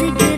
You.